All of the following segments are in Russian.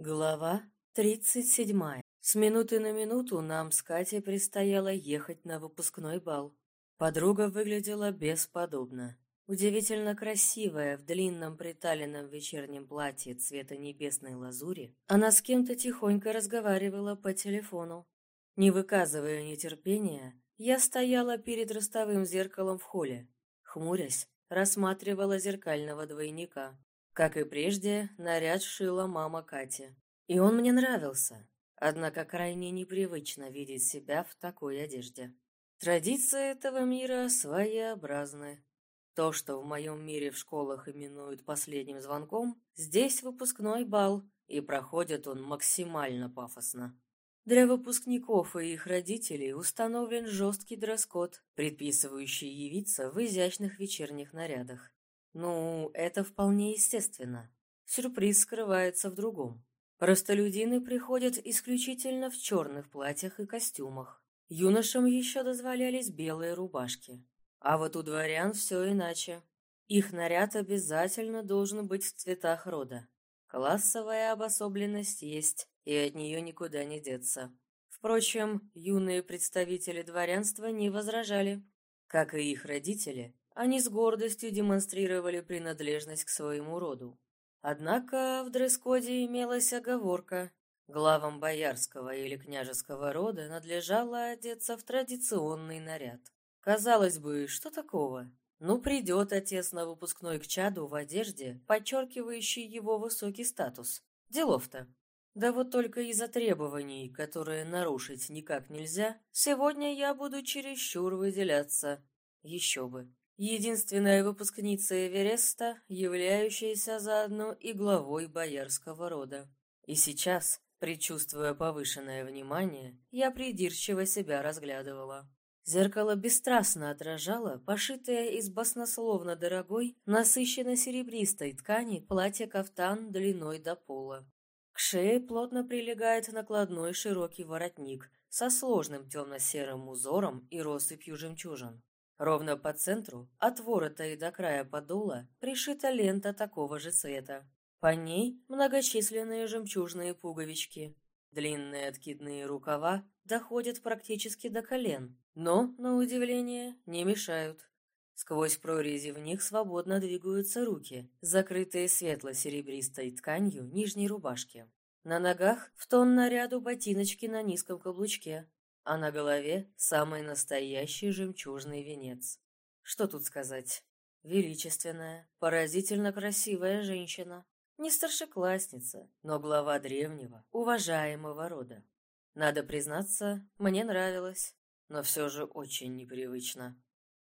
Глава тридцать седьмая. С минуты на минуту нам с Катей предстояло ехать на выпускной бал. Подруга выглядела бесподобно. Удивительно красивая, в длинном приталенном вечернем платье цвета небесной лазури, она с кем-то тихонько разговаривала по телефону. Не выказывая нетерпения, я стояла перед ростовым зеркалом в холле. Хмурясь, рассматривала зеркального двойника. Как и прежде, наряд шила мама Кати. И он мне нравился, однако крайне непривычно видеть себя в такой одежде. Традиции этого мира своеобразны. То, что в моем мире в школах именуют последним звонком, здесь выпускной бал, и проходит он максимально пафосно. Для выпускников и их родителей установлен жесткий дресс-код, предписывающий явиться в изящных вечерних нарядах. Ну, это вполне естественно. Сюрприз скрывается в другом. Простолюдины приходят исключительно в черных платьях и костюмах. Юношам еще дозволялись белые рубашки. А вот у дворян все иначе. Их наряд обязательно должен быть в цветах рода. Классовая обособленность есть, и от нее никуда не деться. Впрочем, юные представители дворянства не возражали. Как и их родители, они с гордостью демонстрировали принадлежность к своему роду. Однако в дресс-коде имелась оговорка. Главам боярского или княжеского рода надлежало одеться в традиционный наряд. Казалось бы, что такого? Ну, придет отец на выпускной к чаду в одежде, подчеркивающей его высокий статус. Делов-то. Да вот только из-за требований, которые нарушить никак нельзя, сегодня я буду чересчур выделяться. Еще бы единственная выпускница Эвереста, являющаяся заодно и главой боярского рода. И сейчас, предчувствуя повышенное внимание, я придирчиво себя разглядывала. Зеркало бесстрастно отражало пошитое из баснословно дорогой, насыщенно серебристой ткани платье-кафтан длиной до пола. К шее плотно прилегает накладной широкий воротник со сложным темно-серым узором и россыпью жемчужин. Ровно по центру, от ворота и до края подола, пришита лента такого же цвета. По ней многочисленные жемчужные пуговички. Длинные откидные рукава доходят практически до колен, но, на удивление, не мешают. Сквозь прорези в них свободно двигаются руки, закрытые светло-серебристой тканью нижней рубашки. На ногах в тон наряду ботиночки на низком каблучке, а на голове самый настоящий жемчужный венец. Что тут сказать? Величественная, поразительно красивая женщина. Не старшеклассница, но глава древнего, уважаемого рода. Надо признаться, мне нравилось, но все же очень непривычно.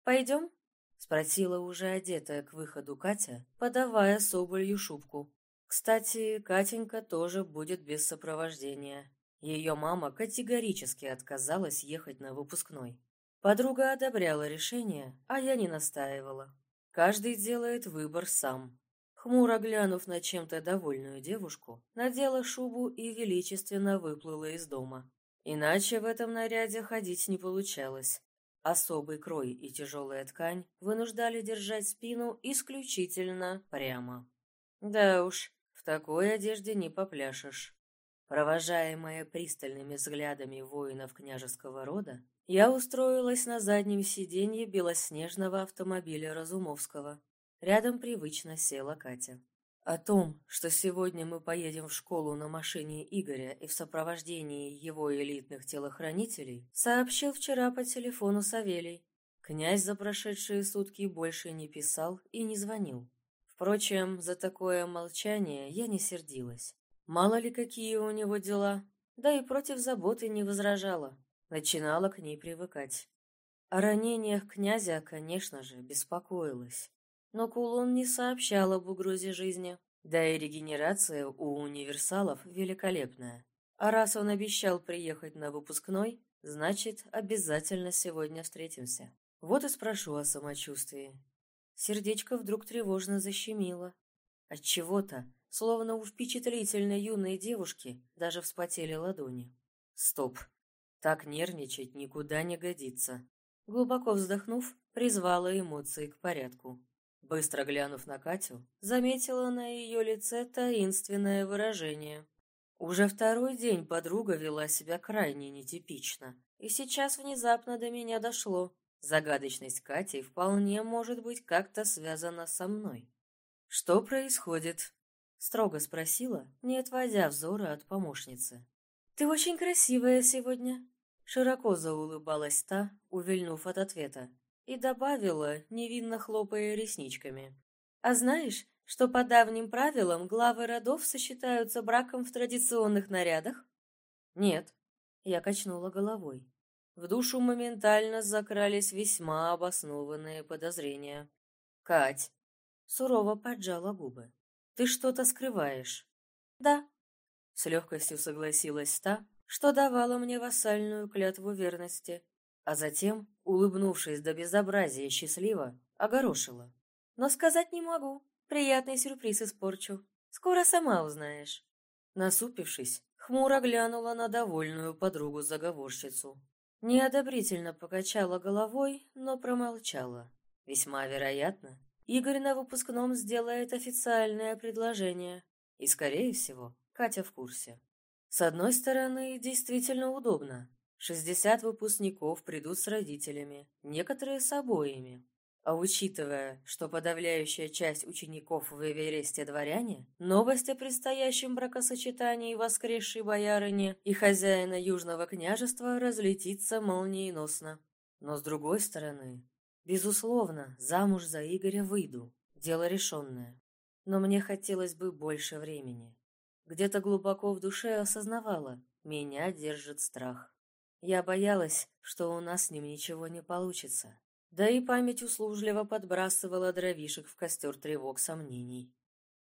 «Пойдем?» — спросила уже одетая к выходу Катя, подавая Соболью шубку. Кстати, Катенька тоже будет без сопровождения. Ее мама категорически отказалась ехать на выпускной. Подруга одобряла решение, а я не настаивала. Каждый делает выбор сам. Хмуро глянув на чем-то довольную девушку, надела шубу и величественно выплыла из дома. Иначе в этом наряде ходить не получалось. Особый крой и тяжелая ткань вынуждали держать спину исключительно прямо. Да уж, в такой одежде не попляшешь. Провожаемая пристальными взглядами воинов княжеского рода, я устроилась на заднем сиденье белоснежного автомобиля Разумовского. Рядом привычно села Катя. О том, что сегодня мы поедем в школу на машине Игоря и в сопровождении его элитных телохранителей, сообщил вчера по телефону Савелий. Князь за прошедшие сутки больше не писал и не звонил. Впрочем, за такое молчание я не сердилась. Мало ли какие у него дела, да и против заботы не возражала, начинала к ней привыкать. О ранениях князя, конечно же, беспокоилась. Но Кулон не сообщал об угрозе жизни, да и регенерация у универсалов великолепная. А раз он обещал приехать на выпускной, значит, обязательно сегодня встретимся. Вот и спрошу о самочувствии. Сердечко вдруг тревожно защемило. Отчего-то Словно у впечатлительной юной девушки даже вспотели ладони. Стоп. Так нервничать никуда не годится. Глубоко вздохнув, призвала эмоции к порядку. Быстро глянув на Катю, заметила на ее лице таинственное выражение. Уже второй день подруга вела себя крайне нетипично, и сейчас внезапно до меня дошло. Загадочность Кати вполне может быть как-то связана со мной. «Что происходит?» — строго спросила, не отводя взора от помощницы. «Ты очень красивая сегодня», — широко заулыбалась та, увильнув от ответа, и добавила, невинно хлопая ресничками. «А знаешь, что по давним правилам главы родов сочетаются браком в традиционных нарядах?» «Нет», — я качнула головой. В душу моментально закрались весьма обоснованные подозрения. «Кать!» — сурово поджала губы. «Ты что-то скрываешь?» «Да», — с легкостью согласилась та, что давала мне вассальную клятву верности, а затем, улыбнувшись до безобразия счастливо, огорошила. «Но сказать не могу. Приятный сюрприз испорчу. Скоро сама узнаешь». Насупившись, хмуро глянула на довольную подругу-заговорщицу. Неодобрительно покачала головой, но промолчала. Весьма вероятно, Игорь на выпускном сделает официальное предложение. И, скорее всего, Катя в курсе. С одной стороны, действительно удобно. 60 выпускников придут с родителями, некоторые с обоими. А учитывая, что подавляющая часть учеников в Эвересте дворяне, новость о предстоящем бракосочетании воскресшей боярыни и хозяина Южного княжества разлетится молниеносно. Но с другой стороны, безусловно, замуж за Игоря выйду, дело решенное. Но мне хотелось бы больше времени. Где-то глубоко в душе осознавала, меня держит страх. Я боялась, что у нас с ним ничего не получится. Да и память услужливо подбрасывала дровишек в костер тревог сомнений.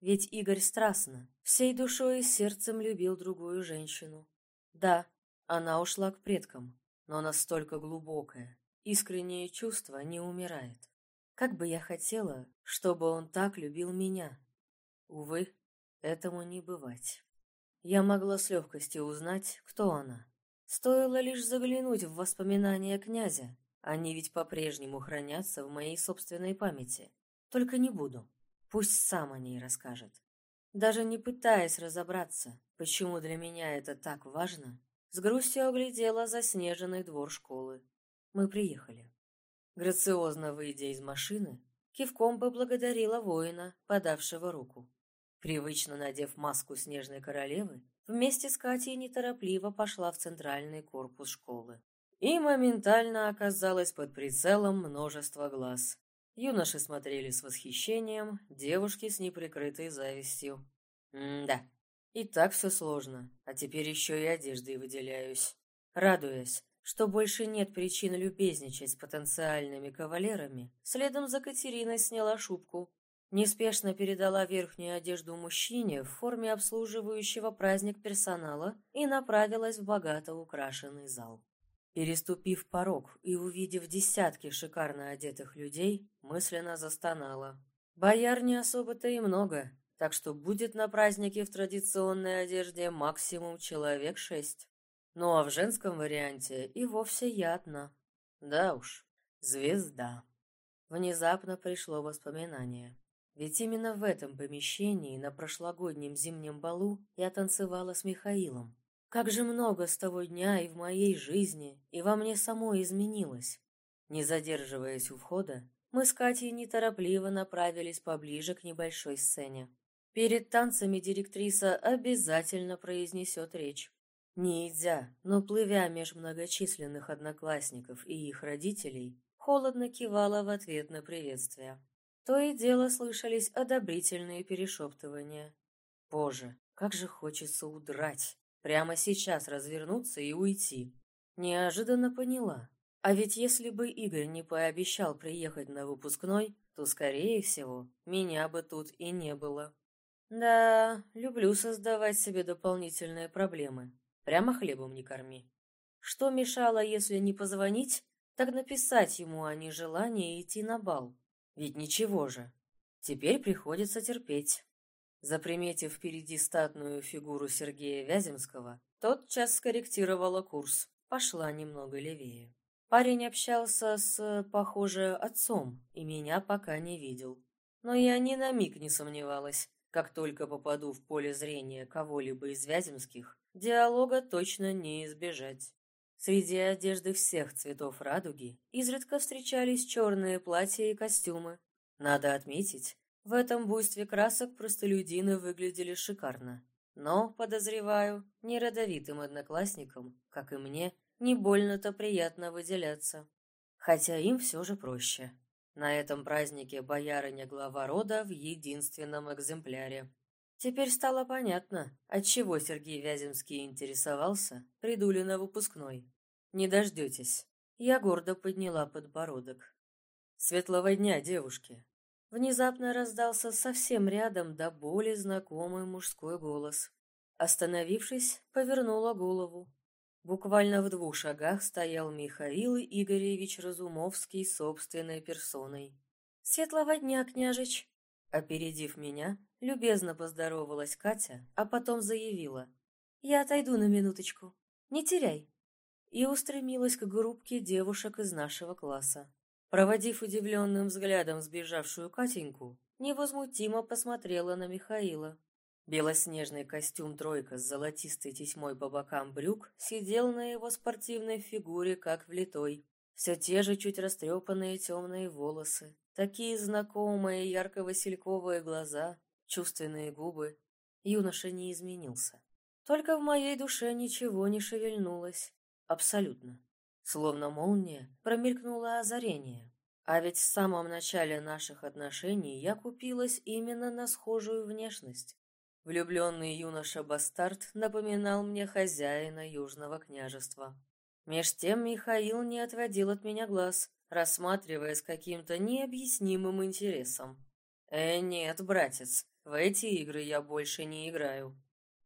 Ведь Игорь страстно, всей душой и сердцем любил другую женщину. Да, она ушла к предкам, но настолько глубокое, искреннее чувство не умирает. Как бы я хотела, чтобы он так любил меня. Увы, этому не бывать. Я могла с легкостью узнать, кто она. Стоило лишь заглянуть в воспоминания князя, они ведь по-прежнему хранятся в моей собственной памяти. Только не буду. Пусть сам о ней расскажет. Даже не пытаясь разобраться, почему для меня это так важно, с грустью оглядела заснеженный двор школы. Мы приехали. Грациозно выйдя из машины, кивком поблагодарила воина, подавшего руку. Привычно надев маску снежной королевы, вместе с Катей неторопливо пошла в центральный корпус школы и моментально оказалась под прицелом множества глаз. Юноши смотрели с восхищением, девушки с неприкрытой завистью. М-да, и так все сложно, а теперь еще и одеждой выделяюсь. Радуясь, что больше нет причин любезничать с потенциальными кавалерами, следом за Катериной сняла шубку, неспешно передала верхнюю одежду мужчине в форме обслуживающего праздник персонала и направилась в богато украшенный зал. Переступив порог и увидев десятки шикарно одетых людей, мысленно застонала. Бояр не особо-то и много, так что будет на празднике в традиционной одежде максимум человек шесть. Ну а в женском варианте и вовсе я одна. Да уж, звезда. Внезапно пришло воспоминание. Ведь именно в этом помещении на прошлогоднем зимнем балу я танцевала с Михаилом. Как же много с того дня и в моей жизни, и во мне самой изменилось. Не задерживаясь у входа, мы с Катей неторопливо направились поближе к небольшой сцене. Перед танцами директриса обязательно произнесет речь. Не идя, но плывя меж многочисленных одноклассников и их родителей, холодно кивала в ответ на приветствие. То и дело слышались одобрительные перешептывания. Боже, как же хочется удрать! Прямо сейчас развернуться и уйти. Неожиданно поняла. А ведь если бы Игорь не пообещал приехать на выпускной, то, скорее всего, меня бы тут и не было. Да, люблю создавать себе дополнительные проблемы. Прямо хлебом не корми. Что мешало, если не позвонить, так написать ему о нежелании идти на бал? Ведь ничего же. Теперь приходится терпеть. Заприметив впереди статную фигуру Сергея Вяземского, тотчас скорректировала курс, пошла немного левее. Парень общался с, похоже, отцом и меня пока не видел. Но я ни на миг не сомневалась. Как только попаду в поле зрения кого-либо из Вяземских, диалога точно не избежать. Среди одежды всех цветов радуги изредка встречались черные платья и костюмы. Надо отметить, в этом буйстве красок простолюдины выглядели шикарно. Но, подозреваю, не родовитым одноклассникам, как и мне, не больно-то приятно выделяться. Хотя им все же проще. На этом празднике боярыня глава рода в единственном экземпляре. Теперь стало понятно, отчего Сергей Вяземский интересовался, приду ли на выпускной. Не дождетесь. Я гордо подняла подбородок. Светлого дня, девушки. Внезапно раздался совсем рядом до боли знакомый мужской голос. Остановившись, повернула голову. Буквально в двух шагах стоял Михаил Игоревич Разумовский собственной персоной. «Светлого дня, княжич!» Опередив меня, любезно поздоровалась Катя, а потом заявила. «Я отойду на минуточку. Не теряй!» И устремилась к группке девушек из нашего класса. Проводив удивленным взглядом сбежавшую Катеньку, невозмутимо посмотрела на Михаила. Белоснежный костюм «тройка» с золотистой тесьмой по бокам брюк сидел на его спортивной фигуре, как влитой. Все те же чуть растрепанные темные волосы, такие знакомые ярко-васильковые глаза, чувственные губы. Юноша не изменился. Только в моей душе ничего не шевельнулось. Абсолютно. Словно молния промелькнуло озарение. А ведь в самом начале наших отношений я купилась именно на схожую внешность. Влюбленный юноша-бастард напоминал мне хозяина Южного княжества. Меж тем Михаил не отводил от меня глаз, рассматривая с каким-то необъяснимым интересом. «Э, нет, братец, в эти игры я больше не играю».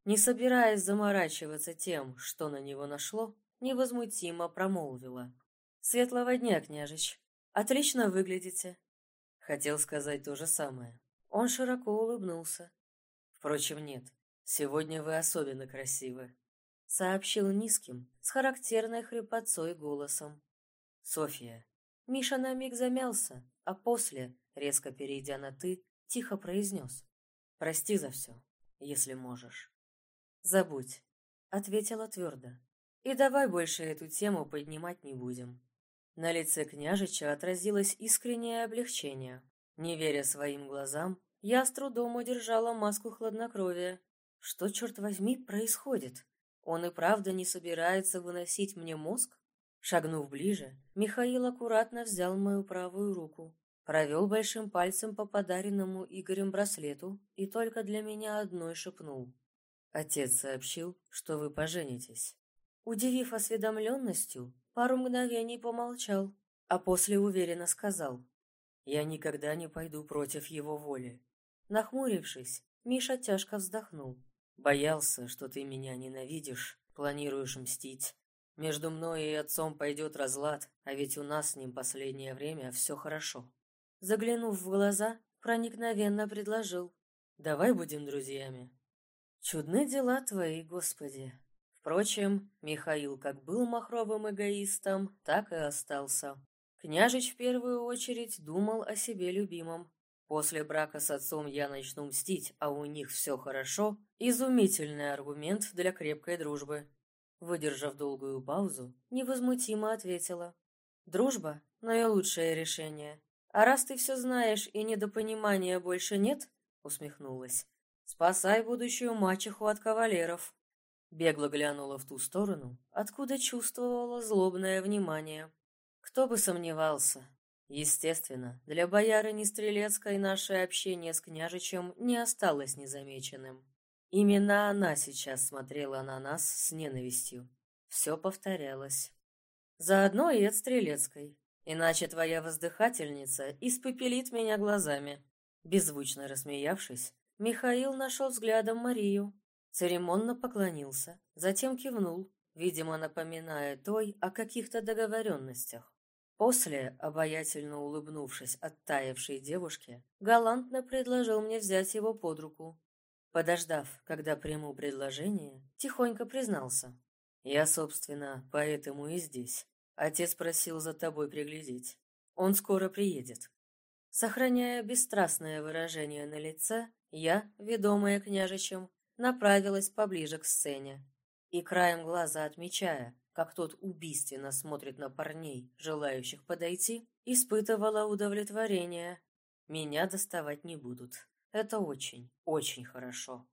Не собираясь заморачиваться тем, что на него нашло, невозмутимо промолвила. «Светлого дня, княжич. Отлично выглядите». Хотел сказать то же самое. Он широко улыбнулся, Впрочем, нет. Сегодня вы особенно красивы, сообщил низким, с характерной хрипотцой голосом. Софья. Миша на миг замялся, а после, резко перейдя на ты, тихо произнес. Прости за все, если можешь. Забудь, ответила твердо. И давай больше эту тему поднимать не будем. На лице княжича отразилось искреннее облегчение. Не веря своим глазам, я с трудом удержала маску хладнокровия. Что, черт возьми, происходит? Он и правда не собирается выносить мне мозг? Шагнув ближе, Михаил аккуратно взял мою правую руку, провел большим пальцем по подаренному Игорем браслету и только для меня одной шепнул. Отец сообщил, что вы поженитесь. Удивив осведомленностью, пару мгновений помолчал, а после уверенно сказал. Я никогда не пойду против его воли. Нахмурившись, Миша тяжко вздохнул. «Боялся, что ты меня ненавидишь, планируешь мстить. Между мной и отцом пойдет разлад, а ведь у нас с ним последнее время все хорошо». Заглянув в глаза, проникновенно предложил. «Давай будем друзьями». «Чудны дела твои, Господи!» Впрочем, Михаил как был махровым эгоистом, так и остался. Княжич в первую очередь думал о себе любимом, После брака с отцом я начну мстить, а у них все хорошо. Изумительный аргумент для крепкой дружбы. Выдержав долгую паузу, невозмутимо ответила. Дружба – наилучшее решение. А раз ты все знаешь и недопонимания больше нет, усмехнулась. Спасай будущую мачеху от кавалеров. Бегло глянула в ту сторону, откуда чувствовала злобное внимание. Кто бы сомневался, Естественно, для боярыни Стрелецкой наше общение с княжичем не осталось незамеченным. Именно она сейчас смотрела на нас с ненавистью. Все повторялось. Заодно и от Стрелецкой. Иначе твоя воздыхательница испепелит меня глазами. Беззвучно рассмеявшись, Михаил нашел взглядом Марию. Церемонно поклонился, затем кивнул, видимо, напоминая той о каких-то договоренностях. После, обаятельно улыбнувшись оттаившей девушке, галантно предложил мне взять его под руку. Подождав, когда приму предложение, тихонько признался. «Я, собственно, поэтому и здесь. Отец просил за тобой приглядеть. Он скоро приедет». Сохраняя бесстрастное выражение на лице, Я, ведомая княжичем, направилась поближе к сцене и краем глаза отмечая, как тот убийственно смотрит на парней, желающих подойти, испытывала удовлетворение. Меня доставать не будут. Это очень, очень хорошо.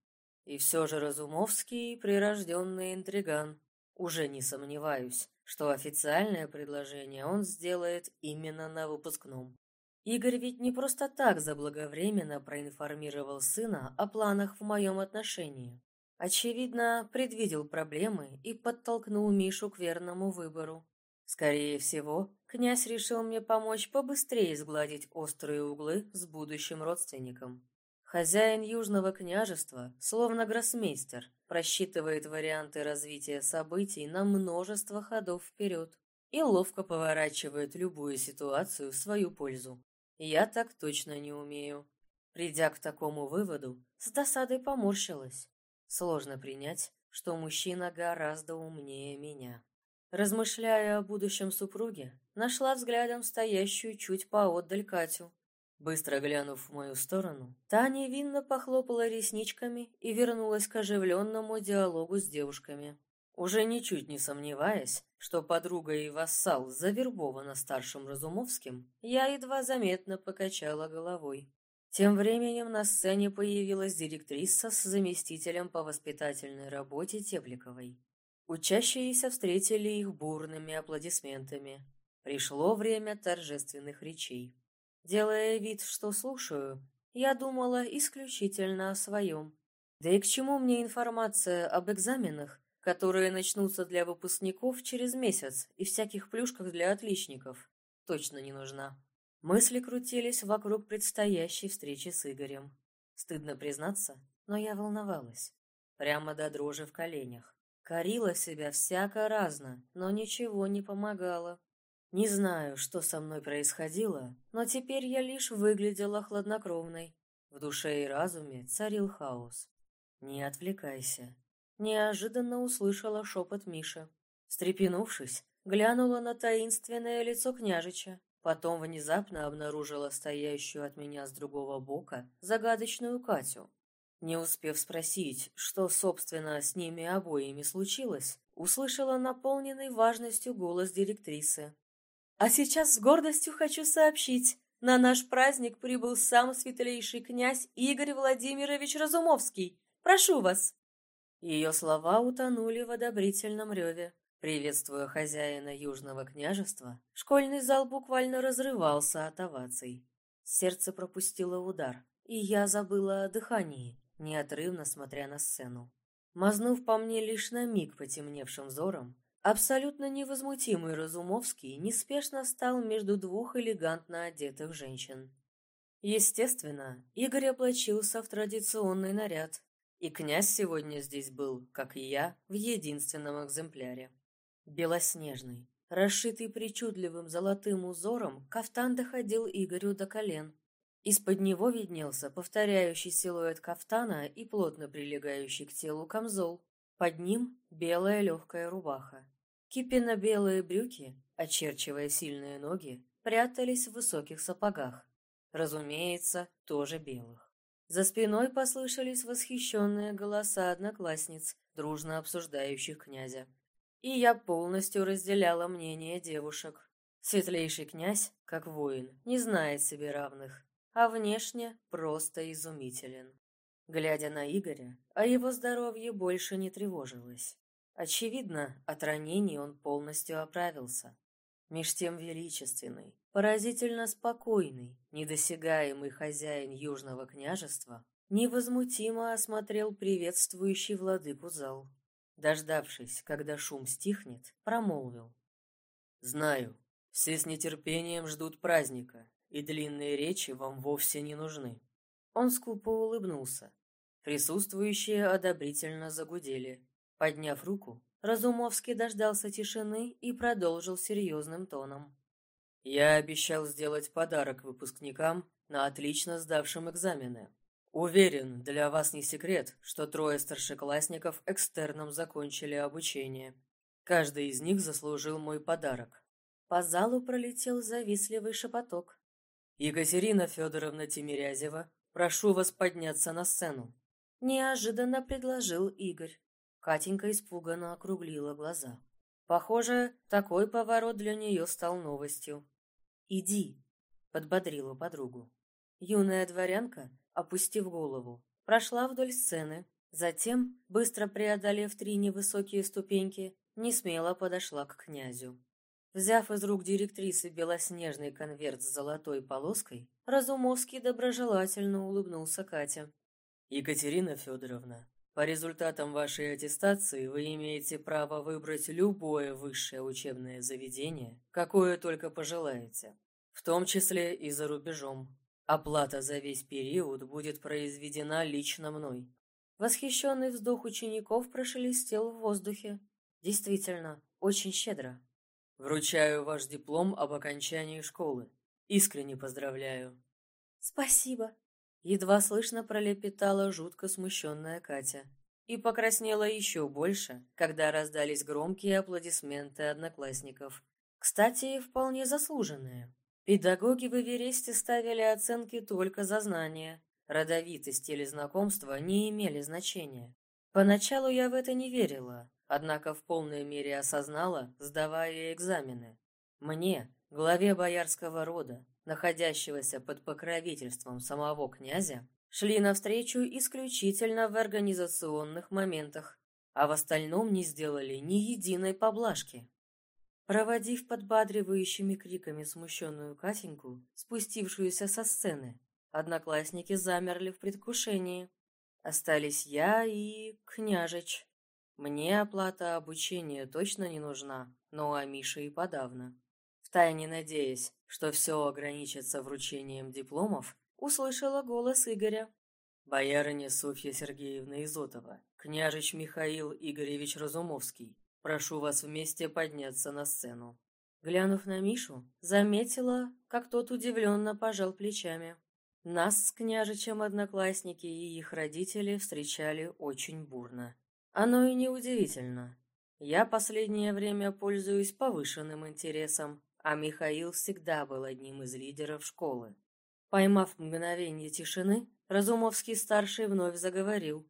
И все же Разумовский — прирожденный интриган. Уже не сомневаюсь, что официальное предложение он сделает именно на выпускном. Игорь ведь не просто так заблаговременно проинформировал сына о планах в моем отношении. Очевидно, предвидел проблемы и подтолкнул Мишу к верному выбору. Скорее всего, князь решил мне помочь побыстрее сгладить острые углы с будущим родственником. Хозяин Южного княжества, словно гроссмейстер, просчитывает варианты развития событий на множество ходов вперед и ловко поворачивает любую ситуацию в свою пользу. Я так точно не умею. Придя к такому выводу, с досадой поморщилась. Сложно принять, что мужчина гораздо умнее меня. Размышляя о будущем супруге, нашла взглядом стоящую чуть поотдаль Катю. Быстро глянув в мою сторону, та невинно похлопала ресничками и вернулась к оживленному диалогу с девушками. Уже ничуть не сомневаясь, что подруга и вассал завербована старшим Разумовским, я едва заметно покачала головой. Тем временем на сцене появилась директриса с заместителем по воспитательной работе Тепликовой. Учащиеся встретили их бурными аплодисментами. Пришло время торжественных речей. Делая вид, что слушаю, я думала исключительно о своем. Да и к чему мне информация об экзаменах, которые начнутся для выпускников через месяц и всяких плюшках для отличников? Точно не нужна. Мысли крутились вокруг предстоящей встречи с Игорем. Стыдно признаться, но я волновалась. Прямо до дрожи в коленях. Корила себя всяко разно, но ничего не помогало. Не знаю, что со мной происходило, но теперь я лишь выглядела хладнокровной. В душе и разуме царил хаос. «Не отвлекайся». Неожиданно услышала шепот Миши. Встрепенувшись, глянула на таинственное лицо княжича. Потом внезапно обнаружила стоящую от меня с другого бока загадочную Катю. Не успев спросить, что, собственно, с ними обоими случилось, услышала наполненный важностью голос директрисы. «А сейчас с гордостью хочу сообщить, на наш праздник прибыл сам светлейший князь Игорь Владимирович Разумовский. Прошу вас!» Ее слова утонули в одобрительном реве. Приветствуя хозяина Южного княжества, школьный зал буквально разрывался от оваций. Сердце пропустило удар, и я забыла о дыхании, неотрывно смотря на сцену. Мазнув по мне лишь на миг потемневшим взором, абсолютно невозмутимый Разумовский неспешно встал между двух элегантно одетых женщин. Естественно, Игорь облачился в традиционный наряд, и князь сегодня здесь был, как и я, в единственном экземпляре. Белоснежный, расшитый причудливым золотым узором, кафтан доходил Игорю до колен. Из-под него виднелся повторяющий силуэт кафтана и плотно прилегающий к телу камзол. Под ним белая легкая рубаха. Кипенно-белые брюки, очерчивая сильные ноги, прятались в высоких сапогах. Разумеется, тоже белых. За спиной послышались восхищенные голоса одноклассниц, дружно обсуждающих князя и я полностью разделяла мнение девушек. Светлейший князь, как воин, не знает себе равных, а внешне просто изумителен. Глядя на Игоря, о его здоровье больше не тревожилась. Очевидно, от ранений он полностью оправился. Меж тем величественный, поразительно спокойный, недосягаемый хозяин Южного княжества невозмутимо осмотрел приветствующий владыку зал. Дождавшись, когда шум стихнет, промолвил. «Знаю, все с нетерпением ждут праздника, и длинные речи вам вовсе не нужны». Он скупо улыбнулся. Присутствующие одобрительно загудели. Подняв руку, Разумовский дождался тишины и продолжил серьезным тоном. «Я обещал сделать подарок выпускникам на отлично сдавшим экзамены. Уверен, для вас не секрет, что трое старшеклассников экстерном закончили обучение. Каждый из них заслужил мой подарок. По залу пролетел завистливый шепоток. Екатерина Федоровна Тимирязева, прошу вас подняться на сцену. Неожиданно предложил Игорь. Катенька испуганно округлила глаза. Похоже, такой поворот для нее стал новостью. «Иди», — подбодрила подругу. Юная дворянка, опустив голову, прошла вдоль сцены, затем, быстро преодолев три невысокие ступеньки, несмело подошла к князю. Взяв из рук директрисы белоснежный конверт с золотой полоской, Разумовский доброжелательно улыбнулся Кате. «Екатерина Федоровна, по результатам вашей аттестации вы имеете право выбрать любое высшее учебное заведение, какое только пожелаете, в том числе и за рубежом. Оплата за весь период будет произведена лично мной. Восхищенный вздох учеников прошелестел в воздухе. Действительно, очень щедро. Вручаю ваш диплом об окончании школы. Искренне поздравляю. Спасибо. Едва слышно пролепетала жутко смущенная Катя. И покраснела еще больше, когда раздались громкие аплодисменты одноклассников. Кстати, вполне заслуженные. Педагоги в Эвересте ставили оценки только за знания. Родовитость или знакомство не имели значения. Поначалу я в это не верила, однако в полной мере осознала, сдавая экзамены. Мне, главе боярского рода, находящегося под покровительством самого князя, шли навстречу исключительно в организационных моментах, а в остальном не сделали ни единой поблажки. Проводив подбадривающими криками смущенную Катеньку, спустившуюся со сцены, одноклассники замерли в предвкушении. Остались я и княжич. Мне оплата обучения точно не нужна, но а Миша и подавно. Втайне надеясь, что все ограничится вручением дипломов, услышала голос Игоря. «Боярыня Софья Сергеевна Изотова, княжич Михаил Игоревич Разумовский, Прошу вас вместе подняться на сцену». Глянув на Мишу, заметила, как тот удивленно пожал плечами. Нас с княжичем одноклассники и их родители встречали очень бурно. Оно и неудивительно. Я последнее время пользуюсь повышенным интересом, а Михаил всегда был одним из лидеров школы. Поймав мгновение тишины, Разумовский-старший вновь заговорил.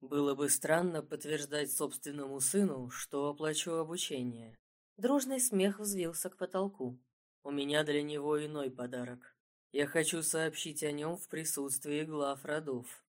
Было бы странно подтверждать собственному сыну, что оплачу обучение. Дружный смех взвился к потолку. У меня для него иной подарок. Я хочу сообщить о нем в присутствии глав родов.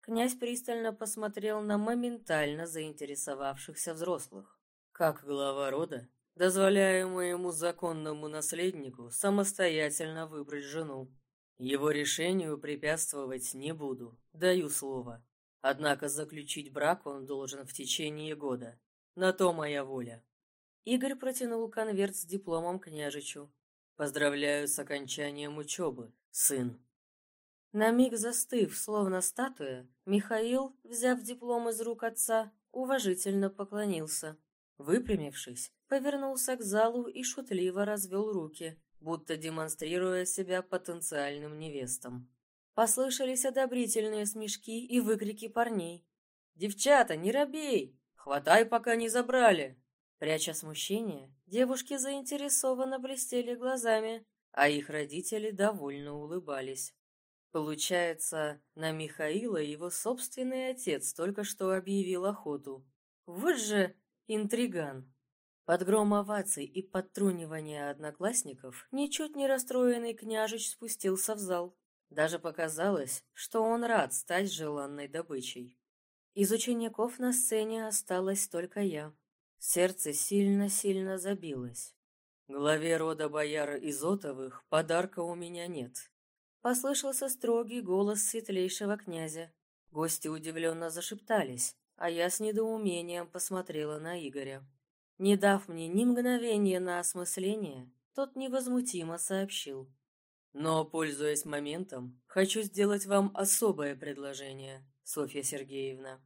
Князь пристально посмотрел на моментально заинтересовавшихся взрослых. Как глава рода, дозволяю моему законному наследнику самостоятельно выбрать жену. Его решению препятствовать не буду, даю слово. Однако заключить брак он должен в течение года. На то моя воля. Игорь протянул конверт с дипломом княжичу. Поздравляю с окончанием учебы, сын. На миг застыв, словно статуя, Михаил, взяв диплом из рук отца, уважительно поклонился. Выпрямившись, повернулся к залу и шутливо развел руки, будто демонстрируя себя потенциальным невестам. Послышались одобрительные смешки и выкрики парней. «Девчата, не робей! Хватай, пока не забрали!» Пряча смущение, девушки заинтересованно блестели глазами, а их родители довольно улыбались. Получается, на Михаила его собственный отец только что объявил охоту. Вот же интриган! Под гром оваций и подтрунивания одноклассников ничуть не расстроенный княжич спустился в зал. Даже показалось, что он рад стать желанной добычей. Из учеников на сцене осталась только я. Сердце сильно-сильно забилось. Главе рода бояр Изотовых подарка у меня нет. Послышался строгий голос светлейшего князя. Гости удивленно зашептались, а я с недоумением посмотрела на Игоря. Не дав мне ни мгновения на осмысление, тот невозмутимо сообщил. Но, пользуясь моментом, хочу сделать вам особое предложение, Софья Сергеевна.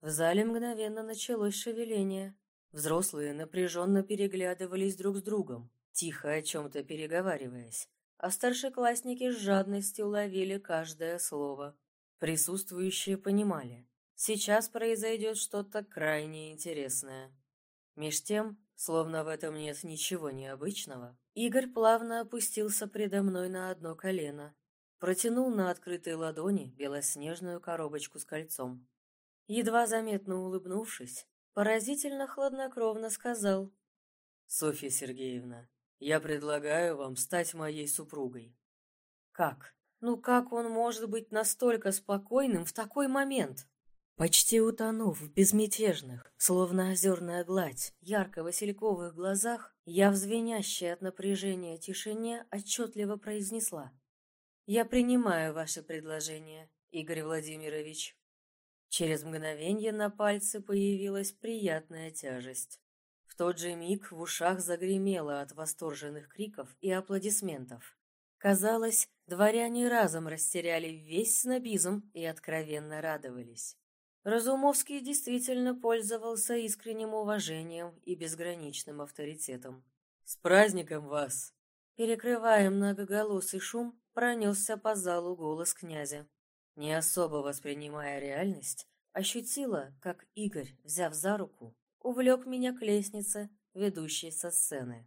В зале мгновенно началось шевеление. Взрослые напряженно переглядывались друг с другом, тихо о чем-то переговариваясь, а старшеклассники с жадностью ловили каждое слово. Присутствующие понимали, сейчас произойдет что-то крайне интересное. Меж тем, словно в этом нет ничего необычного, Игорь плавно опустился предо мной на одно колено. протянул на открытой ладони белоснежную коробочку с кольцом. Едва заметно улыбнувшись, поразительно хладнокровно сказал. «Софья Сергеевна, я предлагаю вам стать моей супругой». «Как? Ну как он может быть настолько спокойным в такой момент?» Почти утонув в безмятежных, словно озерная гладь, ярко-васильковых глазах, я в звенящей от напряжения тишине отчетливо произнесла. «Я принимаю ваше предложение, Игорь Владимирович». Через мгновение на пальце появилась приятная тяжесть. В тот же миг в ушах загремело от восторженных криков и аплодисментов. Казалось, дворяне разом растеряли весь снобизм и откровенно радовались. Разумовский действительно пользовался искренним уважением и безграничным авторитетом. «С праздником вас!» Перекрывая многоголосый шум, пронесся по залу голос князя. Не особо воспринимая реальность, ощутила, как Игорь, взяв за руку, увлек меня к лестнице, ведущей со сцены.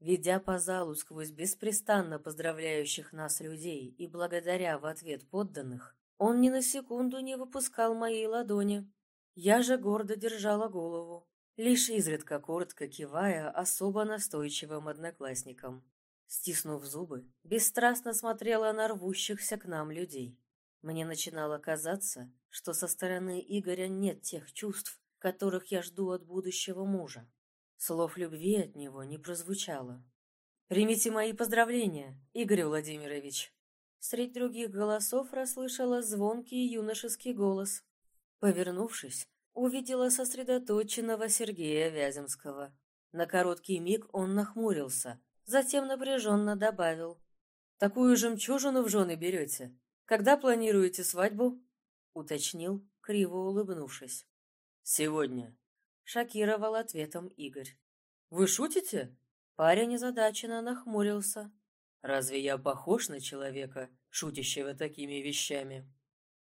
Ведя по залу сквозь беспрестанно поздравляющих нас людей и благодаря в ответ подданных, он ни на секунду не выпускал моей ладони. Я же гордо держала голову, лишь изредка коротко кивая особо настойчивым одноклассникам. Стиснув зубы, бесстрастно смотрела на рвущихся к нам людей. Мне начинало казаться, что со стороны Игоря нет тех чувств, которых я жду от будущего мужа. Слов любви от него не прозвучало. «Примите мои поздравления, Игорь Владимирович!» Среди других голосов расслышала звонкий юношеский голос. Повернувшись, увидела сосредоточенного Сергея Вяземского. На короткий миг он нахмурился, затем напряженно добавил. «Такую жемчужину в жены берете? Когда планируете свадьбу?» Уточнил, криво улыбнувшись. «Сегодня», — шокировал ответом Игорь. «Вы шутите?» Парень озадаченно нахмурился. Разве я похож на человека, шутящего такими вещами?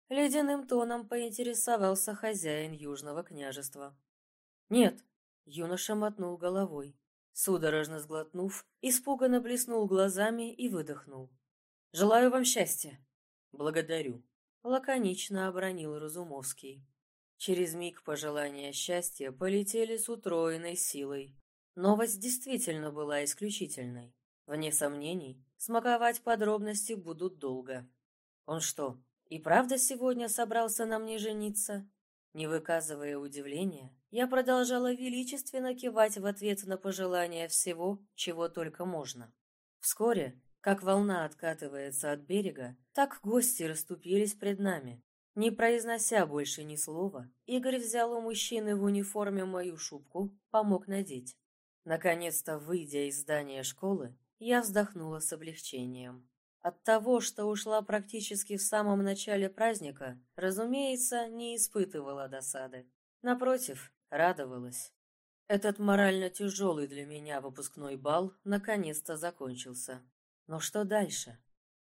Ледяным тоном поинтересовался хозяин Южного княжества. Нет, юноша мотнул головой. Судорожно сглотнув, испуганно блеснул глазами и выдохнул. «Желаю вам счастья!» «Благодарю!» — лаконично обронил Разумовский. Через миг пожелания счастья полетели с утроенной силой. Новость действительно была исключительной. Вне сомнений, смаковать подробности будут долго. Он что, и правда сегодня собрался на мне жениться? Не выказывая удивления, я продолжала величественно кивать в ответ на пожелания всего, чего только можно. Вскоре, как волна откатывается от берега, так гости расступились пред нами. Не произнося больше ни слова, Игорь взял у мужчины в униформе мою шубку, помог надеть. Наконец-то, выйдя из здания школы, я вздохнула с облегчением. От того, что ушла практически в самом начале праздника, разумеется, не испытывала досады. Напротив, радовалась. Этот морально тяжелый для меня выпускной бал наконец-то закончился. Но что дальше?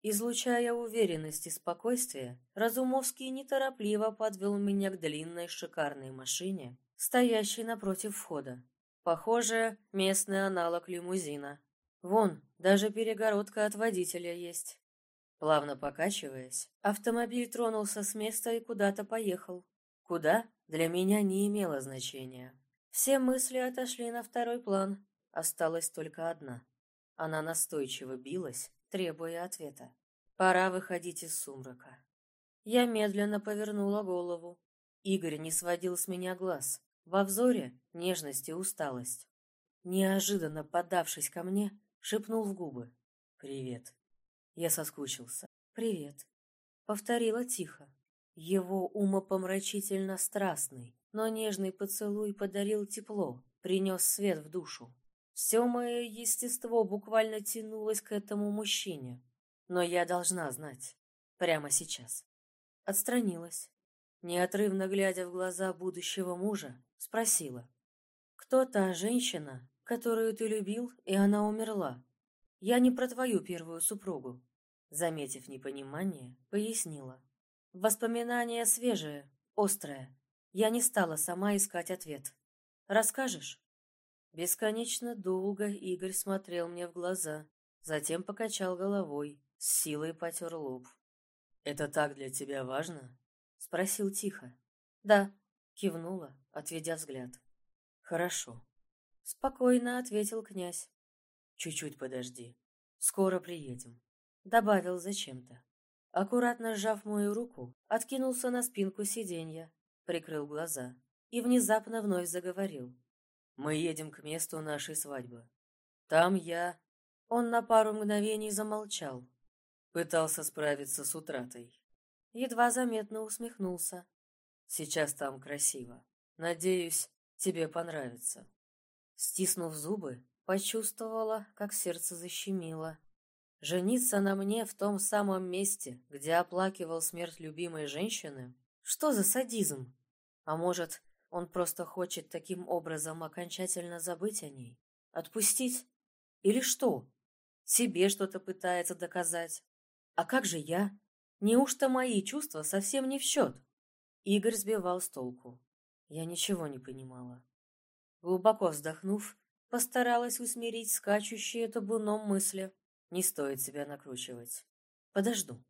Излучая уверенность и спокойствие, Разумовский неторопливо подвел меня к длинной шикарной машине, стоящей напротив входа. Похоже, местный аналог лимузина. Вон, даже перегородка от водителя есть. Плавно покачиваясь, автомобиль тронулся с места и куда-то поехал. Куда, для меня не имело значения. Все мысли отошли на второй план. Осталась только одна. Она настойчиво билась, требуя ответа. Пора выходить из сумрака. Я медленно повернула голову. Игорь не сводил с меня глаз. Во взоре нежность и усталость. Неожиданно подавшись ко мне, шепнул в губы. «Привет». Я соскучился. «Привет». Повторила тихо. Его умопомрачительно страстный, но нежный поцелуй подарил тепло, принес свет в душу. Все мое естество буквально тянулось к этому мужчине. Но я должна знать. Прямо сейчас. Отстранилась. Неотрывно глядя в глаза будущего мужа, спросила. «Кто та женщина, которую ты любил, и она умерла. Я не про твою первую супругу. Заметив непонимание, пояснила. Воспоминание свежее, острое. Я не стала сама искать ответ. Расскажешь? Бесконечно долго Игорь смотрел мне в глаза, затем покачал головой, с силой потер лоб. «Это так для тебя важно?» — спросил тихо. «Да», — кивнула, отведя взгляд. «Хорошо», — спокойно ответил князь. «Чуть-чуть подожди. Скоро приедем», — добавил зачем-то. Аккуратно сжав мою руку, откинулся на спинку сиденья, прикрыл глаза и внезапно вновь заговорил. «Мы едем к месту нашей свадьбы. Там я...» Он на пару мгновений замолчал. Пытался справиться с утратой. Едва заметно усмехнулся. «Сейчас там красиво. Надеюсь, тебе понравится». Стиснув зубы, почувствовала, как сердце защемило. Жениться на мне в том самом месте, где оплакивал смерть любимой женщины? Что за садизм? А может, он просто хочет таким образом окончательно забыть о ней? Отпустить? Или что? Себе что-то пытается доказать. А как же я? Неужто мои чувства совсем не в счет? Игорь сбивал с толку. Я ничего не понимала. Глубоко вздохнув, постаралась усмирить скачущие табуном мысли. Не стоит себя накручивать. Подожду.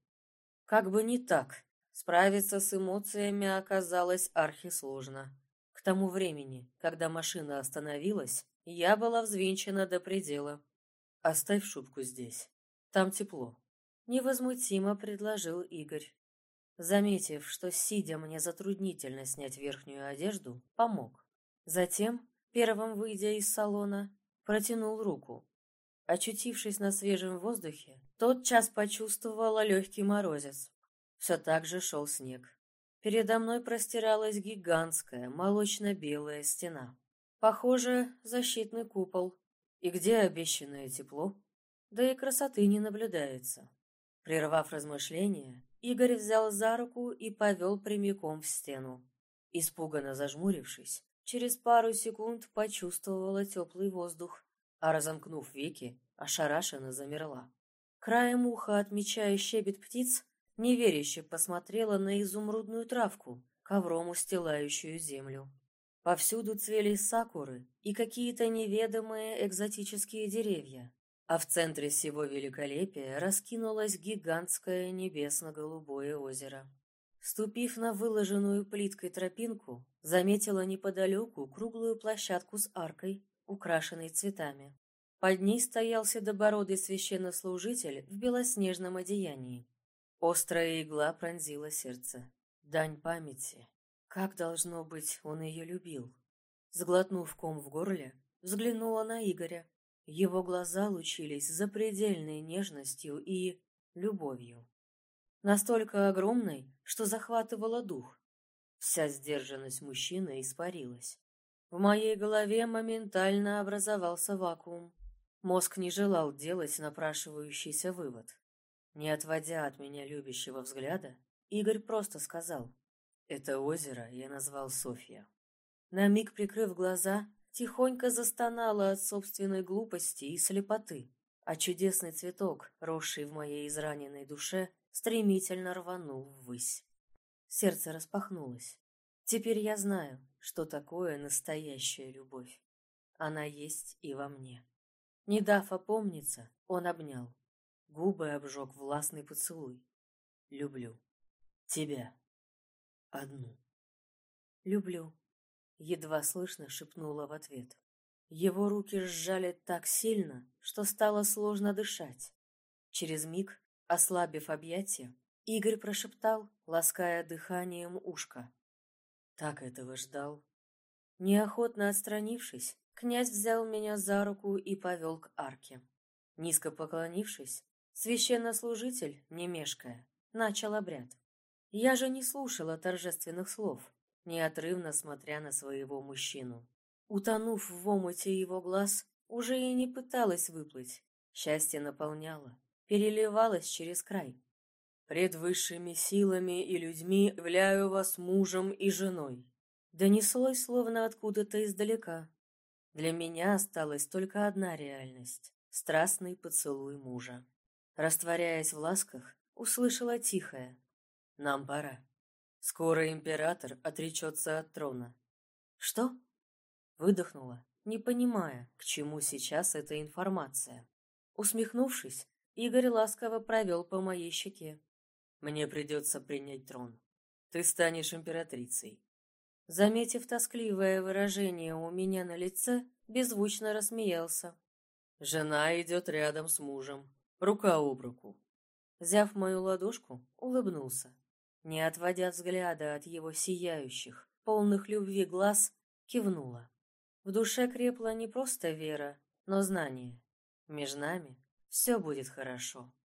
Как бы не так. Справиться с эмоциями оказалось архисложно. К тому времени, когда машина остановилась, я была взвинчена до предела. «Оставь шубку здесь. Там тепло», — невозмутимо предложил Игорь. Заметив, что, сидя, мне затруднительно снять верхнюю одежду, помог. Затем, первым выйдя из салона, протянул руку, Очутившись на свежем воздухе, тотчас почувствовала легкий морозец. Все так же шел снег. Передо мной простиралась гигантская молочно-белая стена. Похоже, защитный купол. И где обещанное тепло? Да и красоты не наблюдается. Прервав размышления, Игорь взял за руку и повел прямиком в стену. Испуганно зажмурившись, через пару секунд почувствовала теплый воздух а разомкнув веки, ошарашенно замерла. Краем уха, отмечая щебет птиц, неверяще посмотрела на изумрудную травку, ковром устилающую землю. Повсюду цвели сакуры и какие-то неведомые экзотические деревья, а в центре всего великолепия раскинулось гигантское небесно-голубое озеро. Ступив на выложенную плиткой тропинку, заметила неподалеку круглую площадку с аркой, украшенный цветами. Под ней стоял седобородый священнослужитель в белоснежном одеянии. Острая игла пронзила сердце. Дань памяти. Как, должно быть, он ее любил. Сглотнув ком в горле, взглянула на Игоря. Его глаза лучились запредельной нежностью и любовью. Настолько огромной, что захватывала дух. Вся сдержанность мужчины испарилась. В моей голове моментально образовался вакуум. Мозг не желал делать напрашивающийся вывод. Не отводя от меня любящего взгляда, Игорь просто сказал, «Это озеро я назвал Софья». На миг прикрыв глаза, тихонько застонала от собственной глупости и слепоты, а чудесный цветок, росший в моей израненной душе, стремительно рванул ввысь. Сердце распахнулось. Теперь я знаю, что такое настоящая любовь. Она есть и во мне. Не дав опомниться, он обнял. Губы обжег властный поцелуй. Люблю. Тебя. Одну. Люблю. Едва слышно шепнула в ответ. Его руки сжали так сильно, что стало сложно дышать. Через миг, ослабив объятия, Игорь прошептал, лаская дыханием ушко. Так этого ждал. Неохотно отстранившись, князь взял меня за руку и повел к арке. Низко поклонившись, священнослужитель, не мешкая, начал обряд. Я же не слушала торжественных слов, неотрывно смотря на своего мужчину. Утонув в омуте его глаз, уже и не пыталась выплыть. Счастье наполняло, переливалось через край. Пред высшими силами и людьми являю вас мужем и женой. Донеслось словно откуда-то издалека. Для меня осталась только одна реальность — страстный поцелуй мужа. Растворяясь в ласках, услышала тихое. «Нам пора. Скоро император отречется от трона». «Что?» Выдохнула, не понимая, к чему сейчас эта информация. Усмехнувшись, Игорь ласково провел по моей щеке. «Мне придется принять трон. Ты станешь императрицей». Заметив тоскливое выражение у меня на лице, беззвучно рассмеялся. «Жена идет рядом с мужем, рука об руку». Взяв мою ладошку, улыбнулся. Не отводя взгляда от его сияющих, полных любви глаз, кивнула. В душе крепла не просто вера, но знание. Между нами все будет хорошо.